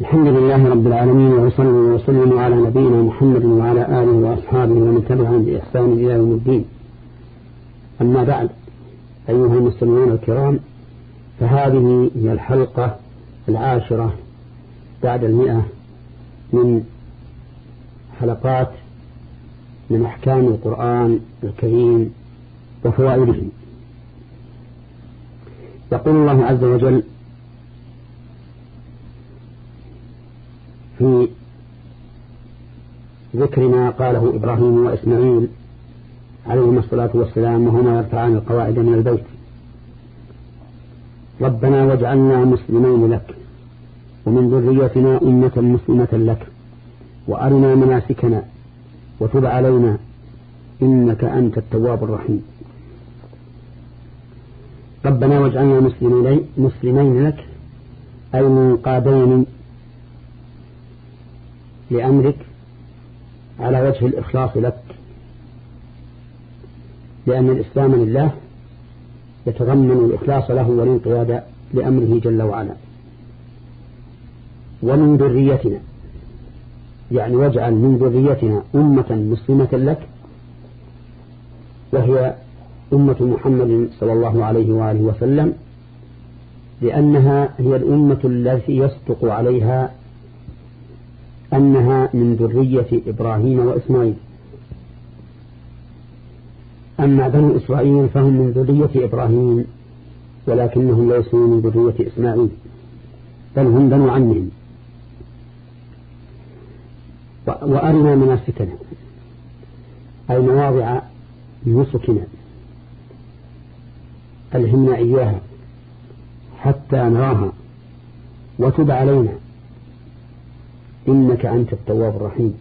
الحمد لله رب العالمين وصلى وسلم على نبينا محمد وعلى آله وأصحابه ومن تبعهم بإحسان إلى يوم الدين. أما بعد أيها المسلمون الكرام فهذه هي الحلقة العاشرة بعد المئة من حلقات من أحكام القرآن الكريم وفوائده يقول الله عز وجل في ذكر ما قاله إبراهيم وإسماعيل عليهما الصلاة والسلام وهما يرفعان القواعد من البيت. ربنا واجعلنا مسلمين لك ومن ذريتنا أمة مسلمة لك وأرنا مناسكنا وتب علينا إنك أنت التواب الرحيم. ربنا واجعلنا مسلمين, لك أي منقادين لأمرك على وجه الإخلاص لك لأن الإسلام لله يتضمن الإخلاص له والانقياد لأمره جل وعلا. ومن ذريتنا يعني واجعل من ذريتنا أمة مسلمة لك وهي أمة محمد صلى الله عليه وآله وسلم لأنها هي الأمة التي يصدق عليها أنها من ذرية إبراهيم وإسماعيل. أما بنو إسرائيل فهم من ذرية إبراهيم ولكنهم ليسوا من ذرية إسماعيل بل هم بنو عمهم. وأرنا مناسكنا أي مواضع نسكنا ألهمنا إياها حتى نراها وتب علينا. إنك أنت التواب الرحيم.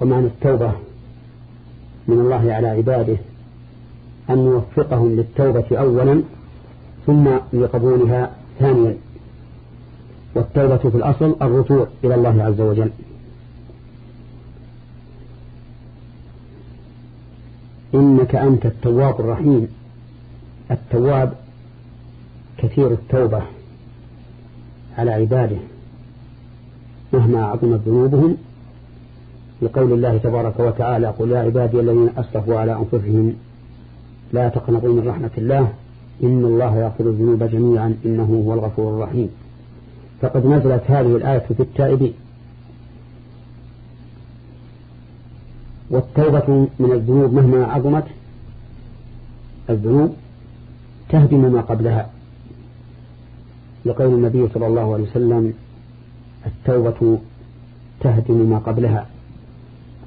ومعنى التوبة من الله على عباده أن يوفقهم للتوبة أولا ثم لقبولها ثانيا. والتوبة في الأصل الرجوع إلى الله عز وجل. إنك أنت التواب الرحيم. التواب كثير التوبة. على عباده مهما عظمت ذنوبهم لقول الله تبارك وتعالى قل يا عبادي الذين أسرفوا على أنفسهم لا تقنطوا من رحمة الله إن الله يغفر الذنوب جميعا إنه هو الغفور الرحيم فقد نزلت هذه الآية في التائبين والتوبة من الذنوب مهما عظمت الذنوب تهدم ما قبلها لقول النبي صلى الله عليه وسلم التوبة تهدم ما قبلها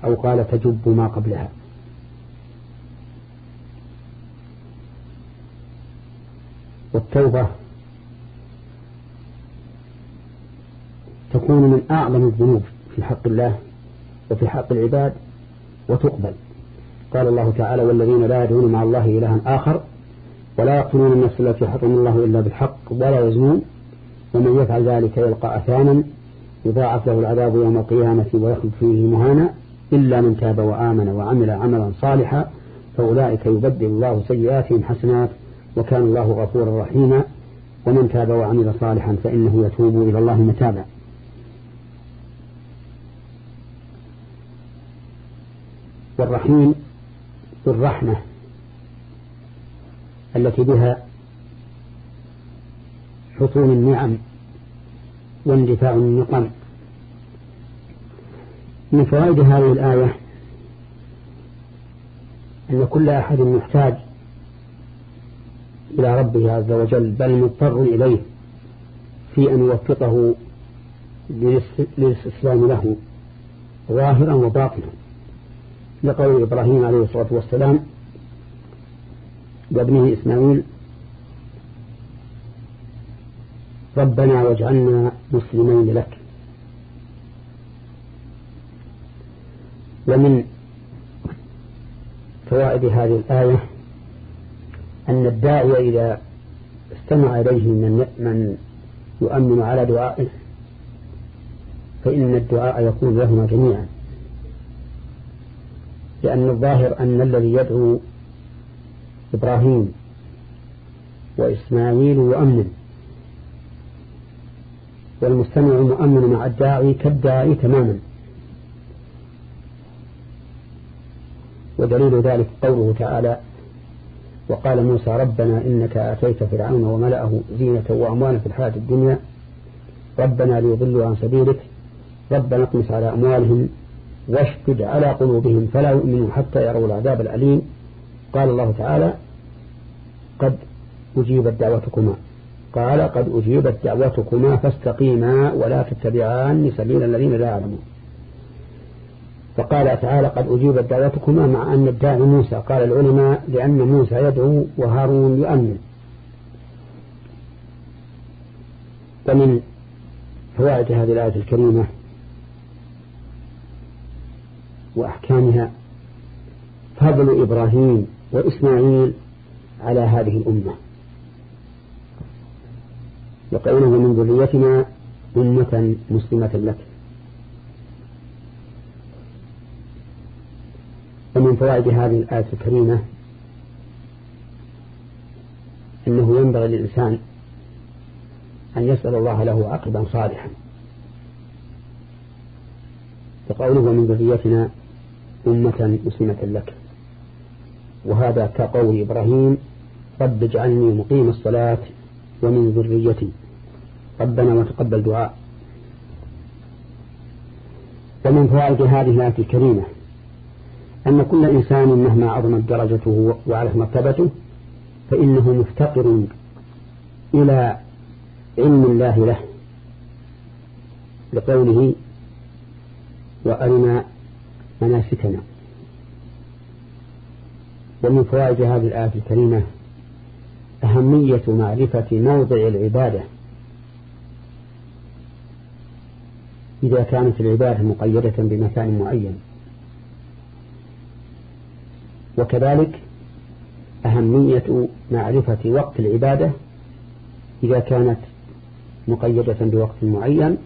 أو قال تجب ما قبلها. والتوبة تكون من أعظم الذنوب في حق الله وفي حق العباد وتقبل. قال الله تعالى والذين لا يدعون مع الله إلها آخر ولا يقتلون النفس التي حرم الله إلا بالحق ولا يزنون. ومن يفعل ذلك يلقى أثاما يضاعف له العذاب يوم القيامة ويخلد فيه مهانا إلا من تاب وآمن وعمل عملا صالحا فأولئك يبدل الله سيئاتهم حسنات وكان الله غفورا رحيما. ومن تاب وعمل صالحا فإنه يتوب إلى الله متابا. والرحيم بالرحمة. التي بها حصول النعم واندفاع النقم. من فوائد هذه الآية أن كل أحد محتاج إلى ربه عز وجل بل مضطر إليه في أن يوفقه للاستسلام له ظاهرا وباطنا. لقول إبراهيم عليه الصلاة والسلام وابنه إسماعيل. ربنا واجعلنا مسلمين لك. ومن فوائد هذه الآية أن الداعي إذا استمع إليه من من يؤمن على دعائه فإن الدعاء يكون لهما جميعا. لأن الظاهر أن الذي يدعو إبراهيم وإسماعيل يؤمن والمستمع مؤمن مع الداعي كالداعي تماما. ودليل ذلك قوله تعالى وقال موسى ربنا إنك آتيت فرعون وملأه زينة وأموالا في الحياة الدنيا. ربنا ليضلوا عن سبيلك. ربنا اطمس على أموالهم واشدد على قلوبهم فلا يؤمنوا حتى يروا العذاب الأليم. قال الله تعالى قد أجيبت دعوتكما. قال قد أجيبت دعوتكما فاستقيما ولا تتبعان سبيل الذين لا يعلمون. فقال تعالى قد أجيبت دعوتكما مع أن الداعي موسى. قال العلماء لأن موسى يدعو وهارون يؤمن. ومن فوائد هذه الآية الكريمة وأحكامها فضل إبراهيم وإسماعيل على هذه الأمة. وقوله من ذريتنا أمة مسلمة لك. ومن فوائد هذه الآية الكريمة أنه ينبغي للإنسان أن يسأل الله له عقبا صالحا. فقوله من ذريتنا أمة مسلمة لك. وهذا كقول إبراهيم رب اجعلني مقيم الصلاة ومن ذريتي. ربنا وتقبل دعاء. ومن فوائد هذه الآية الكريمة أن كل إنسان مهما عظمت درجته وعلت مرتبته فإنه مفتقر إلى علم الله له لقوله وأرنا مناسكنا. ومن فوائد هذه الآية الكريمة أهمية معرفة موضع العبادة. إذا كانت العبادة مقيدة بمكان معين. وكذلك أهمية معرفة وقت العبادة إذا كانت مقيدة بوقت معين.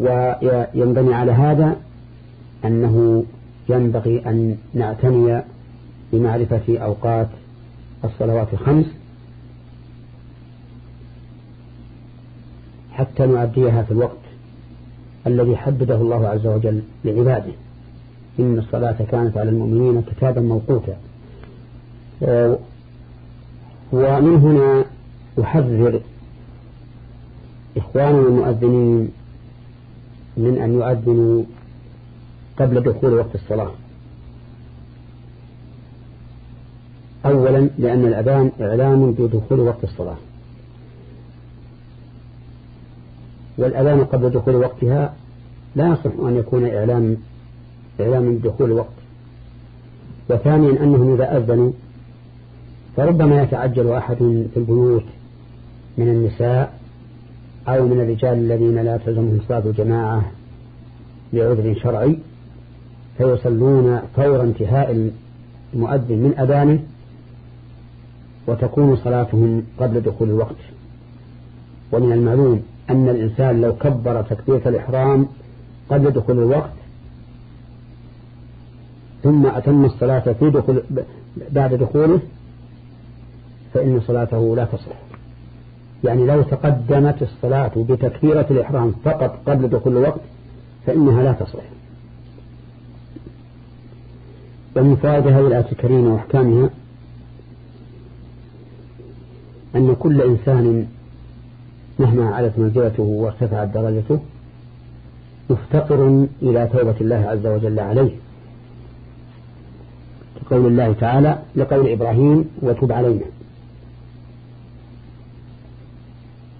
وينبني على هذا أنه ينبغي أن نعتني بمعرفة أوقات الصلوات الخمس حتى نؤديها في الوقت الذي حدده الله عز وجل لعباده. إن الصلاة كانت على المؤمنين كتابا موقوتا. آه، ومن هنا أحذر إخواننا المؤذنين من أن يؤذنوا قبل دخول وقت الصلاة. أولا لأن الأذان إعلام بدخول وقت الصلاة. والأذان قبل دخول وقتها لا يصح أن يكون إعلام إعلام بدخول الوقت وثانيا أنهم إذا أذنوا فربما يتعجل أحد في البيوت من النساء أو من الرجال الذين لا تلزمهم صلاة الجماعة لعذر شرعي فيصلون فور انتهاء المؤذن من أذانه وتكون صلاتهم قبل دخول الوقت. ومن المعلوم أن الإنسان لو كبر تكبيرة الإحرام قبل دخول الوقت ثم أتم الصلاة في دخول بعد دخوله فإن صلاته لا تصح. يعني لو تقدمت الصلاة بتكبيرة الإحرام فقط قبل دخول الوقت فإنها لا تصح. ومن فائدة هذه الآية الكريمة وأحكامها أن كل إنسان مهما علت منزلته وارتفعت درجته مفتقر إلى توبة الله عز وجل عليه كقول الله تعالى لقول إبراهيم وتب علينا.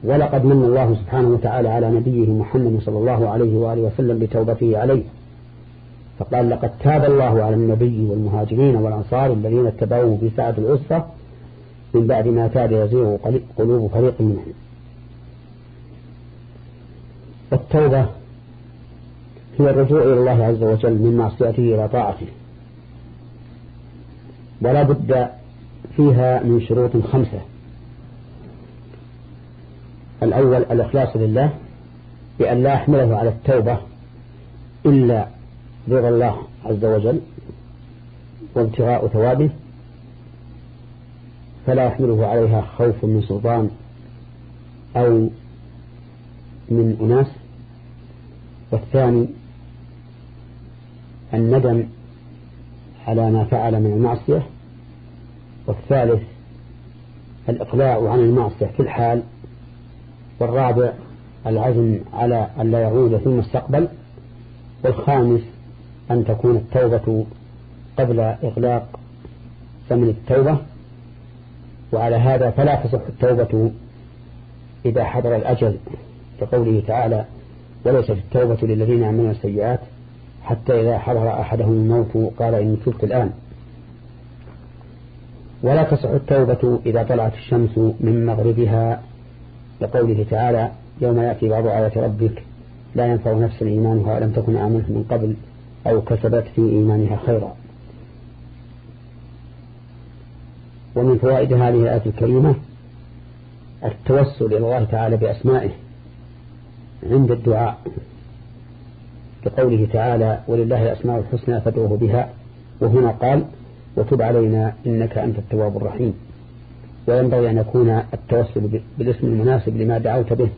ولقد من الله سبحانه وتعالى على نبيه محمد صلى الله عليه وآله وسلم بتوبته عليه. فقال لقد تاب الله على النبي والمهاجرين والأنصار الذين اتبعوه في ساعة العسرة من بعد ما كاد يزيغ قلوب فريق منهم التوبة هي الرجوع إلى الله عز وجل من معصيته إلى طاعته. ولا بد فيها من شروط خمسة. الأول الإخلاص لله بأن لا يحمله على التوبة إلا رضا الله عز وجل وابتغاء ثوابه. فلا يحمله عليها خوف من سلطان أو من أناس. والثاني الندم على ما فعل من المعصية. والثالث الإقلاع عن المعصية في الحال. والرابع العزم على أن لا يعود في المستقبل. والخامس أن تكون التوبة قبل إغلاق ثمن التوبة. وعلى هذا فلا تصح التوبة إذا حضر الأجل كقوله تعالى وليست التوبة للذين يعملون السيئات حتى إذا حضر أحدهم الموت قال إن تبت الآن. ولا تصح التوبة إذا طلعت الشمس من مغربها لقوله تعالى يوم يأتي بعض آيات ربك لا ينفع نفس إيمانها لم تكن آمنت من قبل أو كسبت في إيمانها خيرا. ومن فوائد هذه الآية الكريمة التوسل إلى الله تعالى بأسمائه عند الدعاء كقوله تعالى ولله الأسماء الحسنى فادعوه بها. وهنا قال وتب علينا إنك أنت التواب الرحيم. وينبغي أن يكون التوسل بالاسم المناسب لما دعوت به.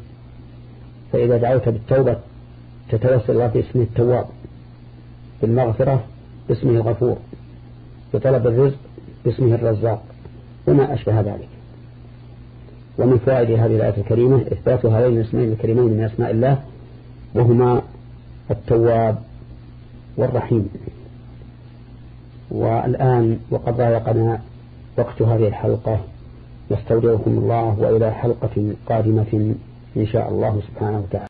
فإذا دعوت بالتوبة تتوسل الله باسمه التواب بالمغفرة باسمه الغفور بطلب الرزق باسمه الرزاق. وما أشبه ذلك. ومن فوائد هذه الآية الكريمة إثبات هذين الاسمين الكريمين من أسماء الله وهما التواب والرحيم. والآن وقد ضايقنا وقت هذه الحلقة. نستودعكم الله وإلى حلقة قادمة إن شاء الله سبحانه وتعالى.